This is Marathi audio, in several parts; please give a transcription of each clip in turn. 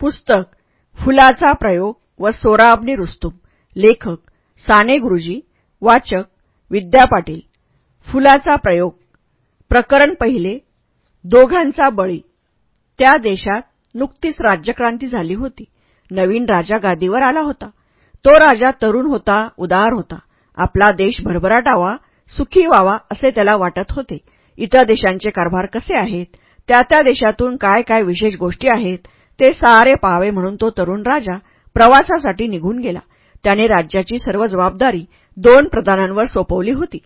पुस्तक फुलाचा प्रयोग व सोराबनी रुस्तुम लेखक साने गुरुजी वाचक विद्या पाटील. फुलाचा प्रयोग प्रकरण पहिले दोघांचा बळी. त्या देशात नुकतीच राज्यक्रांती झाली होती. नवीन राजा गादीवर आला होता. तो राजा तरुण होता उदार होता. आपला देश भरभराटावा सुखी व्हावा असे त्याला वाटत होते. इतर देशांचे कारभार कसे आहेत? त्या त्या देशातून काय काय विशेष गोष्टी आहेत? ते सारे पाहावे म्हणून तो तरुण राजा प्रवासासाठी निघून गेला. त्याने राज्याची सर्व जबाबदारी दोन प्रधानांवर सोपवली होती.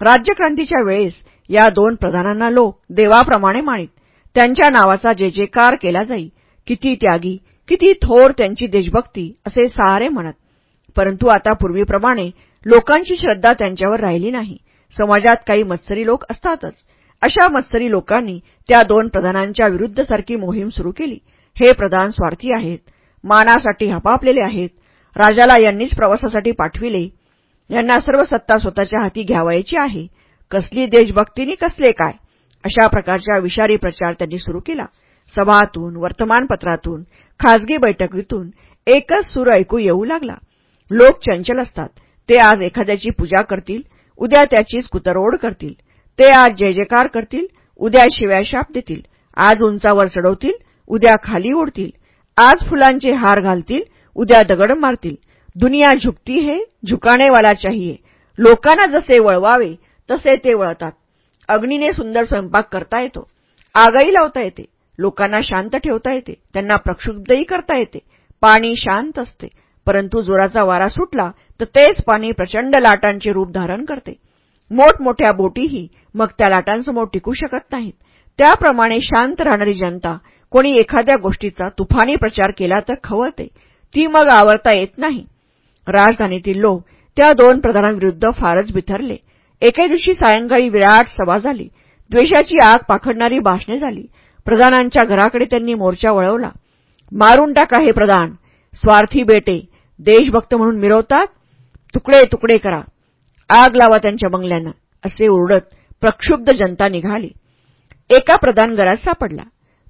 राज्यक्रांतीच्या वेळेस या दोन प्रधानांना लोक देवाप्रमाणे मानित. त्यांच्या नावाचा जे जे कार केला जाई किती त्यागी किती थोर त्यांची देशभक्ती असे सारे म्हणत. परंतु आता पूर्वीप्रमाणे लोकांची श्रद्धा त्यांच्यावर राहिली नाही. समाजात काही मत्सरी लोक असतातच. अशा मत्सरी लोकांनी त्या दोन प्रधानांच्या विरुद्धसारखी मोहीम सुरू केली. हे प्रधान स्वार्थी आहेत. मानासाठी हपापलेले आहेत. राजाला यांनीच प्रवासासाठी पाठविले. यांना सर्व सत्ता स्वतःच्या हाती घ्यावायची आहे. कसली देशभक्तीनी कसले काय? अशा प्रकारच्या विषारी प्रचार त्यांनी सुरू केला. सभातून वर्तमानपत्रातून खाजगी बैठकीतून एकच सूर ऐकू येऊ लागला. लोक चंचल असतात. ते आज एखाद्याची पूजा करतील उद्या त्याचीच कुतरोड करतील. ते आज जय जयकार करतील उद्या शिव्या शाप देतील. आज उंचावर चढवतील उद्या खाली ओढतील. आज फुलांचे हार घालतील. उद्या दगड मारतील. दुनिया झुकती है झुकाणेवाला चाहिए. लोकांना जसे वळवावे तसे ते वळतात. अग्नीने सुंदर स्वयंपाक करता येतो. आगही लावता येते. लोकांना शांत ठेवता येते. त्यांना प्रक्षुब्धही करता येते. पाणी शांत असते. परंतु जोराचा वारा सुटला तर तेच पाणी प्रचंड लाटांचे रूप धारण करते. मोठमोठ्या बोटीही मग त्या लाटांसमोर टिकू शकत नाहीत. त्याप्रमाणे शांत राहणारी जनता कोणी एखाद्या गोष्टीचा तुफानी प्रचार केला तर खवळते. ती मग आवरता येत नाही. राजधानीतील लोक त्या दोन प्रधानांविरुद्ध फारच बिथरले. एके दिवशी सायंकाळी विराट सभा झाली. द्वेषाची आग पाखडणारी भाषणे झाली. प्रधानांच्या घराकडे त्यांनी मोर्चा वळवला. मारून टाका हे प्रधान. स्वार्थी बेटे. देशभक्त म्हणून मिरवतात. तुकडे तुकडे करा. आग लावा त्यांच्या बंगल्यांना. असे ओरडत प्रक्षुब्ध जनता निघाली. एका प्रधान घरात सापडला.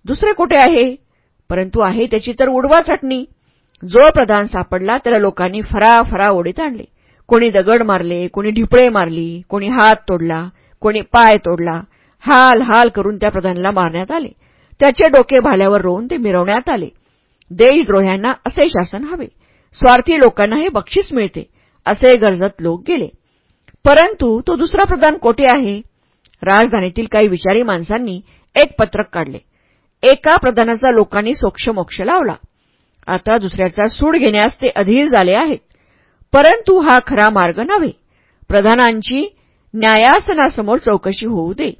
दुसरे कुठे आहे? परंतु आहे त्याची तर उडवा चटणी. जो प्रधान सापडला त्याला लोकांनी फरा फरा ओढीत आणले. कोणी दगड मारले कोणी ढिपळे मारली कोणी हात तोडला कोणी पाय तोडला हाल हाल करून त्या प्रधानाला मारण्यात आले. त्याचे डोके भाल्यावर रोवून ते मिरवण्यात आले. देशद्रोह्यांना असे शासन हवे. स्वार्थी लोकांना हे बक्षीस मिळते. असे गरजत लोक गेले. परंतु तो दुसरा प्रधान कोठे आहे? राजधानीतील काही विचारी माणसांनी एक पत्रक काढले. एका प्रधानाचा लोकांनी सोक्षमोक्ष लावला. आता दुसऱ्याचा सूड घेण्यास ते अधीर झाले आहेत. परंतु हा खरा मार्ग नव्हे. प्रधानांची न्यायासनासमोर चौकशी होऊ दे.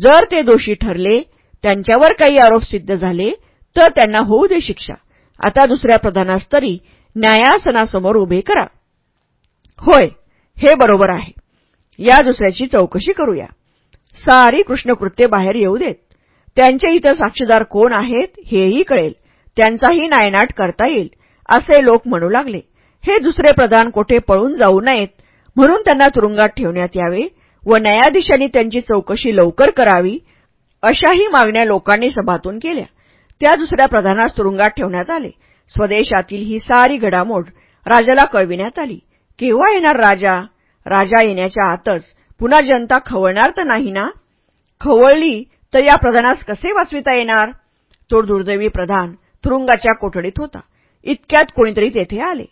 जर ते दोषी ठरले त्यांच्यावर काही आरोप सिद्ध झाले तर त्यांना होऊ दे शिक्षा. आता दुसऱ्या प्रधानास तरी न्यायासनासमोर उभे करा. होय हे बरोबर आहे. या दुसऱ्याची चौकशी करूया. सारी कृष्णकृत्ये बाहेर येऊ देत. त्यांचे इतर साक्षीदार कोण आहेत हेही कळेल. त्यांचाही नायनाट करता येईल असे लोक म्हणू लागले. हे दुसरे प्रधान कोठे पळून जाऊ नयेत म्हणून त्यांना तुरुंगात ठेवण्यात यावे व न्यायाधीशांनी त्यांची चौकशी लवकर करावी अशाही मागण्या लोकांनी सभातून केल्या. त्या दुसऱ्या प्रधानास तुरुंगात ठेवण्यात आले. स्वदेशातील ही सारी घडामोड राजाला कळविण्यात आली. केव्हा येणार राजा? राजा येण्याच्या आतच. पुन्हा जनता खवळणार तर नाही ना? खवळली तर या प्रधानास कसे वाचविता येणार? तो दुर्दैवी प्रधान तुरुंगाच्या कोठडीत होता. इतक्यात कोणीतरी तेथे आले.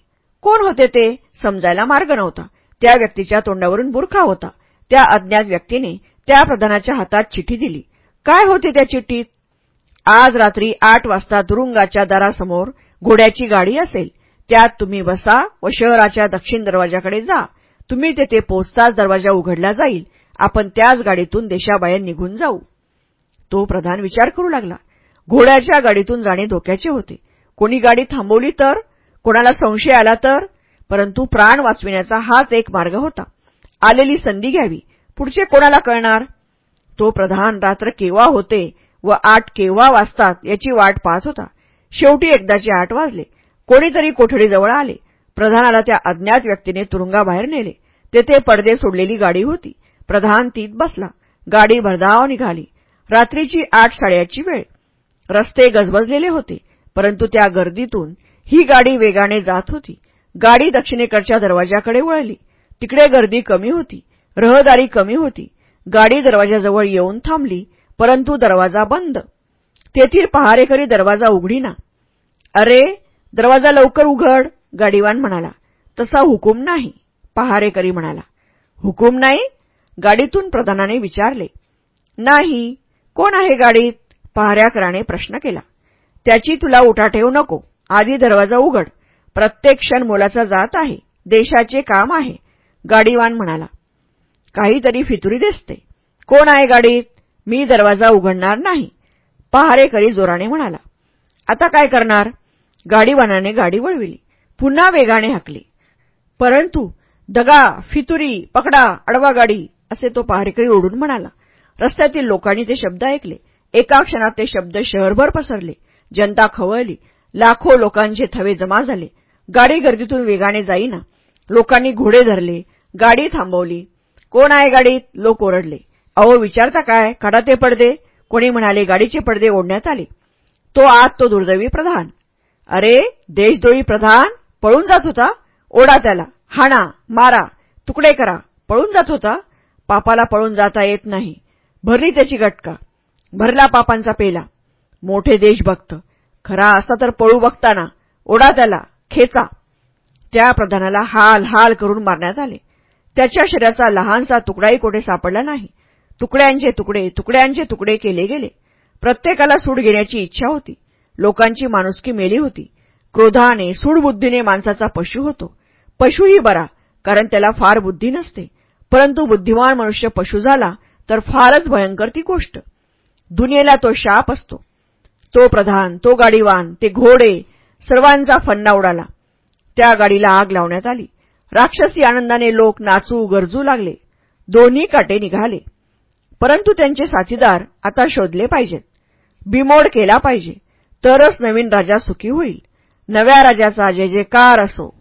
कोण होते ते समजायला मार्ग नव्हता. त्या व्यक्तीच्या तोंडावरून बुरखा होता. त्या अज्ञात व्यक्तीने त्या प्रधानाच्या हातात चिठी दिली. काय होते त्या चिठ्ठीत? आज रात्री आठ वाजता तुरुंगाच्या दारासमोर घोड्याची गाडी असेल. त्यात तुम्ही बसा व शहराच्या दक्षिण दरवाजाकडे जा. तुम्ही तेथे पोचताच दरवाजा उघडला जाईल. आपण त्याच गाडीतून देशाबाहेर निघून जाऊ. तो प्रधान विचार करू लागला. घोड्याच्या गाडीतून जाणे धोक्याचे होते. कोणी गाडी थांबवली तर? कोणाला संशय आला तर? परंतु प्राण वाचविण्याचा हाच एक मार्ग होता. आलेली संधी घ्यावी. पुढचे कोणाला कळणार? तो प्रधान रात्र केव्हा होते व आठ केव्हा वाजतात याची वाट पाहत होता. शेवटी एकदाचे आठ वाजले. कोणीतरी कोठडीजवळ आले. प्रधानाला त्या अज्ञात व्यक्तीने तुरुंगाबाहेर नेले. तेथे पडदे सोडलेली गाडी होती. प्रधान तीत बसला. गाडी भरधाव निघाली. रात्रीची आठ साडेआठची वेळ. रस्ते गजबजलेले होते परंतु त्या गर्दीतून ही गाडी वेगाने जात होती. गाडी दक्षिणेकडच्या दरवाजाकडे वळली. तिकडे गर्दी कमी होती रहदारी कमी होती. गाडी दरवाजाजवळ येऊन थांबली परंतु दरवाजा बंद. तेथील पहारेकरी दरवाजा उघडीना. अरे दरवाजा लवकर उघड गाडीवान म्हणाला. तसा हुकूम नाही पहारेकरी म्हणाला. हुकूम नाही? गाडीतून प्रधानाने विचारले. नाही कोण आहे गाडीत? पहाऱ्याकराने प्रश्न केला. त्याची तुला उठाठेव नको. आधी दरवाजा उघड. प्रत्येक क्षण मोलाचा जात आहे. देशाचे काम आहे. गाडीवान म्हणाला. काहीतरी फितुरी दिसते. कोण आहे गाडीत? मी दरवाजा उघडणार नाही. पहारेकरी जोराने म्हणाला. आता काय करणार? गाडीवानाने गाडी वळविली. पुन्हा वेगाने हाकली. परंतु दगा फितुरी पकडा अडवा गाडी असे तो पहारेकरी ओढून म्हणाला. रस्त्यातील लोकांनी ते शब्द ऐकले. एका क्षणात ते शब्द शहरभर पसरले. जनता खवळली. लाखो लोकांचे थवे जमा झाले. गाडी गर्दीतून वेगाने जाईना. लोकांनी घोडे धरले. गाडी थांबवली. कोण आहे गाडीत? लोक ओरडले. अहो विचारता काय? काढा ते पडदे? कोणी म्हणाले गाडीचे पडदे ओढण्यात आले. तो आत तो दुर्दैवी प्रधान. अरे देशद्रोही प्रधान? पळून जात होता? ओढा त्याला. हाणा मारा तुकडे करा. पळून जात होता? पापाला पळून जाता येत नाही. भरली त्याची गटका. भरला पापांचा पेला. मोठे देशभक्त खरा असता तर पळू बघताना. ओढा त्याला. खेचा. त्या प्रधानाला हाल हाल करून मारण्यात आले. त्याच्या शरीराचा लहानसा तुकडाही कोठे सापडला नाही. तुकड्यांचे तुकडे तुकड्यांचे तुकडे केले गेले. प्रत्येकाला सूड घेण्याची इच्छा होती. लोकांची माणुसकी मेली होती. क्रोधाने सूडबुद्धीने माणसाचा पशु होतो. पशुही बरा कारण त्याला फार बुद्धी नसते. परंतु बुद्धिमान मनुष्य पशु झाला तर फारच भयंकर ती गोष्ट. दुनियेला तो शाप असतो. तो प्रधान तो गाडीवान ते घोडे सर्वांचा फन्ना उडाला. त्या गाडीला आग लावण्यात आली. राक्षसी आनंदाने लोक नाचू गरजू लागले. दोन्ही काटे निघाले. परंतु त्यांचे साथीदार आता शोधले पाहिजेत. बिमोड केला पाहिजे. तरच नवीन राजा सुखी होईल. नव्या राजाचा जय जयकार असो.